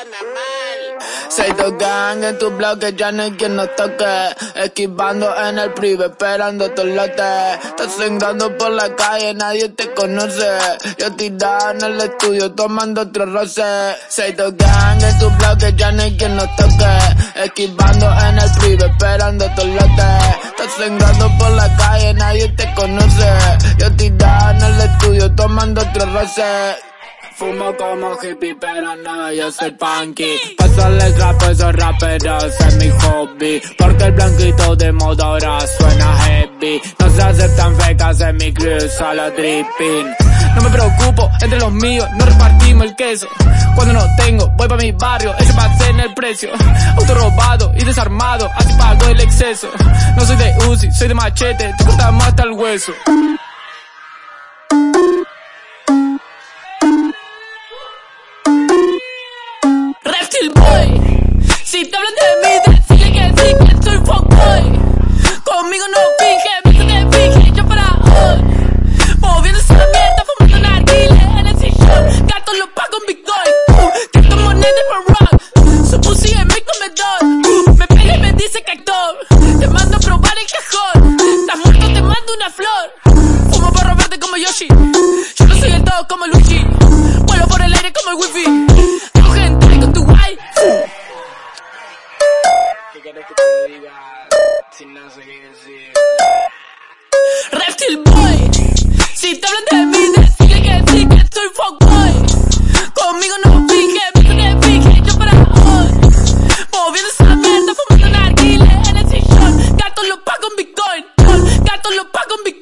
anda mal. Se tocan en tu bloque, ya no hay quien nos toque. Esquivando en el prive, esperando tu lote. Estás sangrando por la calle, nadie te conoce. Yo tirado en el estudio, tomando otro roce. Se tocan en tu bloque, ya no hay quien nos toque. Esquivando en el prive, esperando tu lote. Estás sangrando por la calle, nadie te conoce. Yo tirado en el estudio, tomando otro roce. Fumo como hippie, pero no, yo soy punky. Paso letras, pues esos raperos es mi hobby. Porque el blanquito de moda ahora suena heavy. No se aceptan fecas en mi crew, solo dripping. No me preocupo, entre los míos no repartimos el queso. Cuando no tengo, voy pa' mi barrio, ese pase en el precio. Auto robado y desarmado, así pago el exceso. No soy de Uzi, soy de machete, te cortamos hasta el hueso. Boy. Si te hablan de mí, decirle que sí, que soy fuckboy. Conmigo no finge, visto que finge, yo para hoy. Moviéndose la mierda, fumando narguile en el sillón. Gato lo pago en Bitcoin. Gasto monedas por rock. Su pussy en mi comedor. Me pega y me dice que actor. Te mando a probar el cajón. Estás muerto, te mando una flor. Fumo para verde como Yoshi. Yo no soy el todo como Luigi. Vuelo por el aire como el wifi. ¿Qué querés que te diga si no sé qué decir? Reptil Boy, si te hablan de mí, decirle que sí, que estoy fuckboy. Conmigo no finge, pico que yo para hoy. Moviendo esa mierda, fumando narguile en el sillón. Gato lo pago en Bitcoin, gato lo pago en Bitcoin.